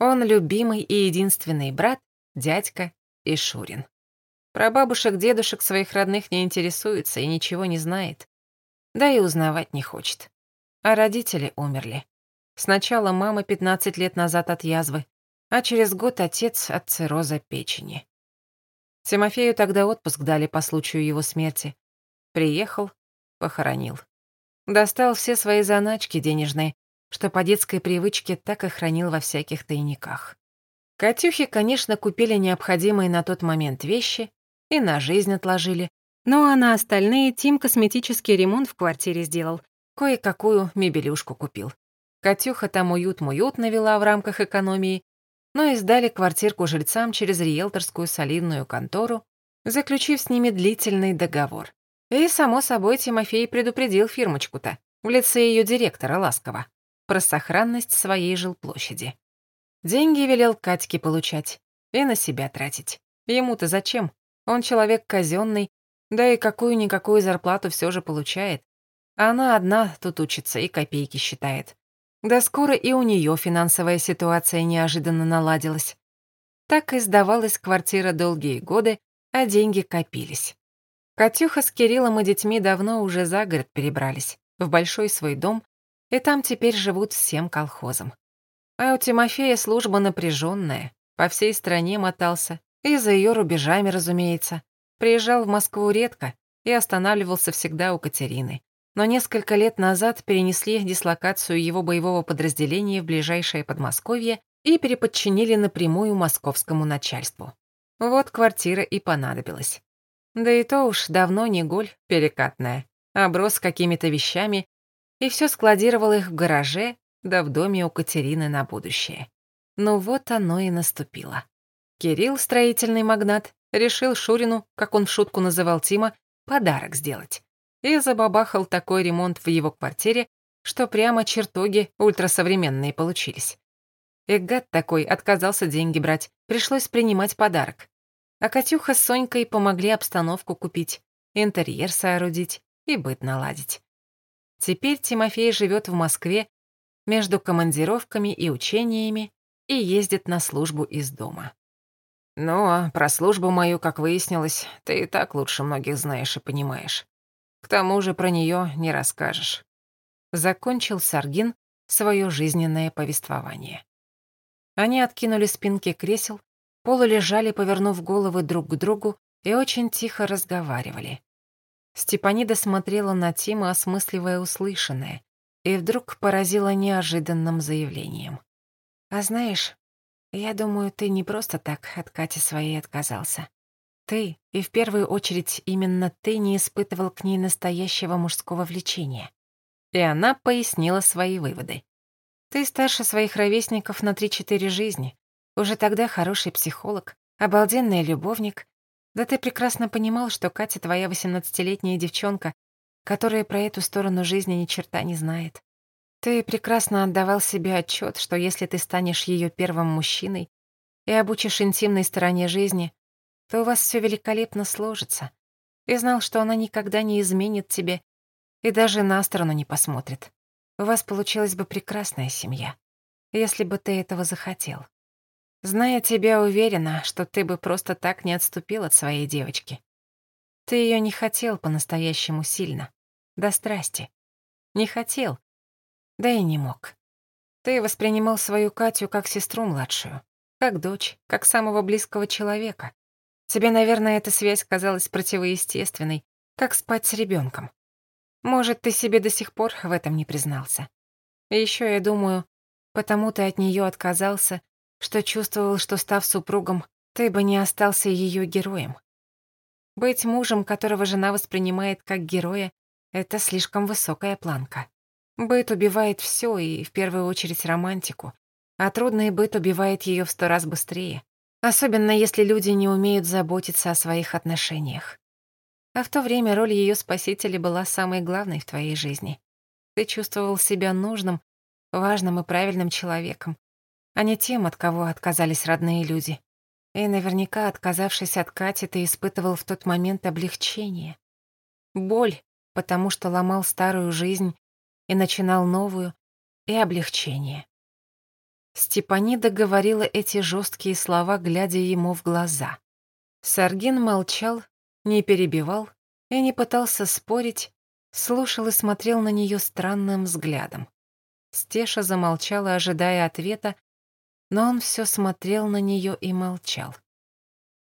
Он любимый и единственный брат, дядька и Шурин. Про бабушек, дедушек своих родных не интересуется и ничего не знает. Да и узнавать не хочет. А родители умерли. Сначала мама 15 лет назад от язвы, а через год отец от цирроза печени. Тимофею тогда отпуск дали по случаю его смерти. Приехал, похоронил. Достал все свои заначки денежные, что по детской привычке так и хранил во всяких тайниках. Катюхи, конечно, купили необходимые на тот момент вещи и на жизнь отложили, ну а на остальные Тим косметический ремонт в квартире сделал, кое-какую мебелюшку купил. Катюха там уют-муют навела в рамках экономии, но и сдали квартирку жильцам через риэлторскую солидную контору, заключив с ними длительный договор. И, само собой, Тимофей предупредил фирмочку-то в лице ее директора Ласкова про сохранность своей жилплощади. Деньги велел Катьке получать и на себя тратить. Ему-то зачем? Он человек казенный, да и какую-никакую зарплату все же получает. Она одна тут учится и копейки считает. Да скоро и у нее финансовая ситуация неожиданно наладилась. Так и сдавалась квартира долгие годы, а деньги копились. Катюха с Кириллом и детьми давно уже за город перебрались, в большой свой дом, и там теперь живут всем колхозом. А у Тимофея служба напряженная, по всей стране мотался, и за ее рубежами, разумеется. Приезжал в Москву редко и останавливался всегда у Катерины. Но несколько лет назад перенесли дислокацию его боевого подразделения в ближайшее Подмосковье и переподчинили напрямую московскому начальству. Вот квартира и понадобилась. Да и то уж давно не голь перекатная, оброс какими-то вещами и все складировал их в гараже, да в доме у Катерины на будущее. Ну вот оно и наступило. Кирилл, строительный магнат, решил Шурину, как он в шутку называл Тима, подарок сделать. И забабахал такой ремонт в его квартире, что прямо чертоги ультрасовременные получились. И гад такой отказался деньги брать, пришлось принимать подарок. А Катюха с Сонькой помогли обстановку купить, интерьер соорудить и быт наладить. Теперь Тимофей живет в Москве между командировками и учениями и ездит на службу из дома. Ну, а про службу мою, как выяснилось, ты и так лучше многих знаешь и понимаешь. К тому же про нее не расскажешь. Закончил Саргин свое жизненное повествование. Они откинули спинки кресел, полулежали, повернув головы друг к другу, и очень тихо разговаривали. Степанида смотрела на Тима, осмысливая услышанное, и вдруг поразила неожиданным заявлением. «А знаешь, я думаю, ты не просто так от Кати своей отказался. Ты, и в первую очередь именно ты, не испытывал к ней настоящего мужского влечения». И она пояснила свои выводы. «Ты старше своих ровесников на три-четыре жизни, уже тогда хороший психолог, обалденный любовник. Да ты прекрасно понимал, что Катя твоя восемнадцатилетняя девчонка, которая про эту сторону жизни ни черта не знает. Ты прекрасно отдавал себе отчет, что если ты станешь ее первым мужчиной и обучишь интимной стороне жизни, то у вас все великолепно сложится. И знал, что она никогда не изменит тебе и даже на сторону не посмотрит. У вас получилась бы прекрасная семья, если бы ты этого захотел. Зная тебя, уверена, что ты бы просто так не отступил от своей девочки. Ты ее не хотел по-настоящему сильно, до страсти. Не хотел, да и не мог. Ты воспринимал свою Катю как сестру младшую, как дочь, как самого близкого человека. Тебе, наверное, эта связь казалась противоестественной, как спать с ребенком. Может, ты себе до сих пор в этом не признался. Еще я думаю, потому ты от нее отказался, что чувствовал, что, став супругом, ты бы не остался ее героем. Быть мужем, которого жена воспринимает как героя, это слишком высокая планка. Быт убивает все и, в первую очередь, романтику, а трудный быт убивает ее в сто раз быстрее, особенно если люди не умеют заботиться о своих отношениях. А в то время роль ее спасителя была самой главной в твоей жизни. Ты чувствовал себя нужным, важным и правильным человеком, а не тем, от кого отказались родные люди. И наверняка, отказавшись от Кати, ты испытывал в тот момент облегчение. Боль, потому что ломал старую жизнь и начинал новую, и облегчение. Степанида говорила эти жесткие слова, глядя ему в глаза. Саргин молчал, не перебивал и не пытался спорить, слушал и смотрел на нее странным взглядом. Стеша замолчала, ожидая ответа, но он все смотрел на нее и молчал.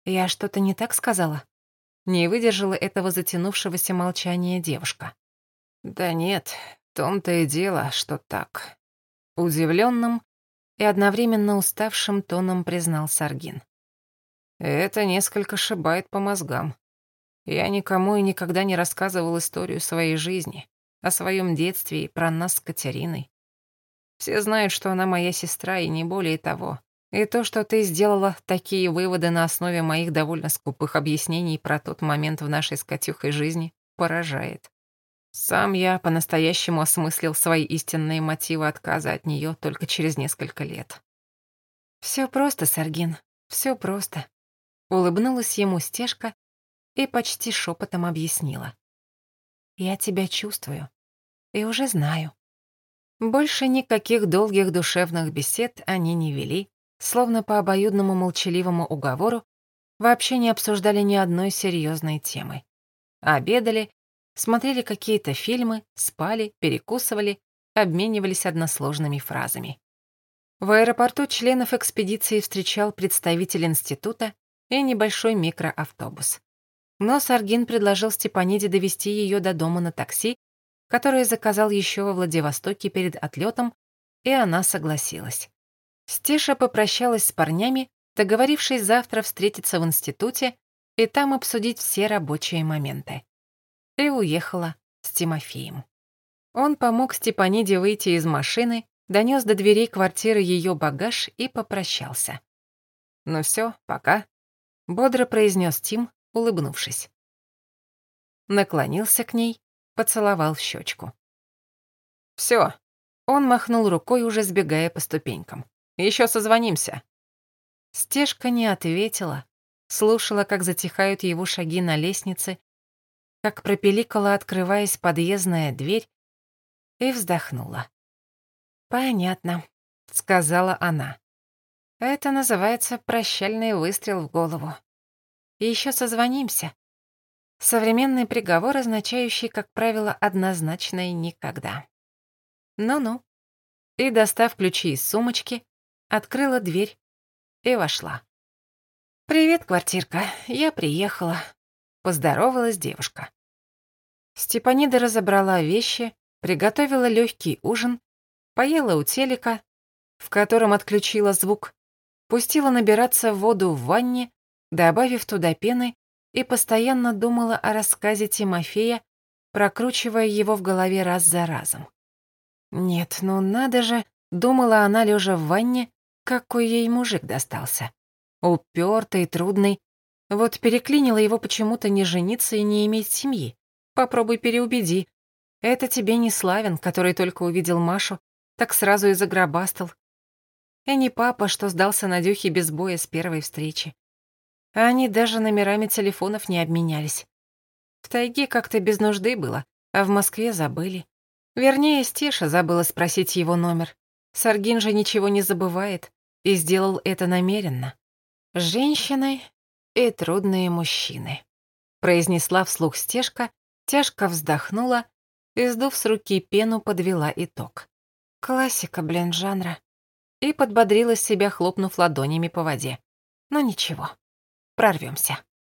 «Я что-то не так сказала?» Не выдержала этого затянувшегося молчания девушка. «Да нет, том-то и дело, что так. Удивленным и одновременно уставшим тоном признал Саргин. Это несколько шибает по мозгам. Я никому и никогда не рассказывал историю своей жизни, о своем детстве и про нас с Катериной. Все знают, что она моя сестра и не более того. И то, что ты сделала такие выводы на основе моих довольно скупых объяснений про тот момент в нашей с Катюхой жизни, поражает. Сам я по-настоящему осмыслил свои истинные мотивы отказа от нее только через несколько лет. Все просто, Саргин, все просто. Улыбнулась ему стежка и почти шепотом объяснила. Я тебя чувствую и уже знаю. Больше никаких долгих душевных бесед они не вели, словно по обоюдному молчаливому уговору вообще не обсуждали ни одной серьезной темы. Обедали смотрели какие-то фильмы, спали, перекусывали, обменивались односложными фразами. В аэропорту членов экспедиции встречал представитель института и небольшой микроавтобус. Но Саргин предложил Степаниде довести ее до дома на такси, которое заказал еще во Владивостоке перед отлетом, и она согласилась. Стеша попрощалась с парнями, договорившись завтра встретиться в институте и там обсудить все рабочие моменты. И уехала с Тимофеем. Он помог Степаниде выйти из машины, донес до дверей квартиры ее багаж и попрощался. «Ну все, пока», — бодро произнес Тим, улыбнувшись. Наклонился к ней, поцеловал в щечку. Все. Он махнул рукой, уже сбегая по ступенькам. Еще созвонимся. Стежка не ответила, слушала, как затихают его шаги на лестнице, как пропеликала, открываясь подъездная дверь, и вздохнула. «Понятно», — сказала она. «Это называется прощальный выстрел в голову. Еще созвонимся. Современный приговор, означающий, как правило, однозначное «никогда». Ну-ну. И, достав ключи из сумочки, открыла дверь и вошла. «Привет, квартирка, я приехала», — поздоровалась девушка. Степанида разобрала вещи, приготовила легкий ужин, поела у телека, в котором отключила звук, пустила набираться воду в ванне, добавив туда пены, и постоянно думала о рассказе Тимофея, прокручивая его в голове раз за разом. Нет, ну надо же, думала она, лежа в ванне, какой ей мужик достался. Упертый, трудный. Вот переклинило его почему-то не жениться и не иметь семьи. Попробуй переубеди. Это тебе не Славин, который только увидел Машу, так сразу и загробастал. И не папа, что сдался Надюхе без боя с первой встречи. А они даже номерами телефонов не обменялись. В тайге как-то без нужды было, а в Москве забыли. Вернее, Стеша забыла спросить его номер. Саргин же ничего не забывает и сделал это намеренно. «Женщины и трудные мужчины», — произнесла вслух Стежка, тяжко вздохнула и, сдув с руки пену, подвела итог. Классика, блин, жанра. И подбодрила себя, хлопнув ладонями по воде. Но ничего, прорвемся.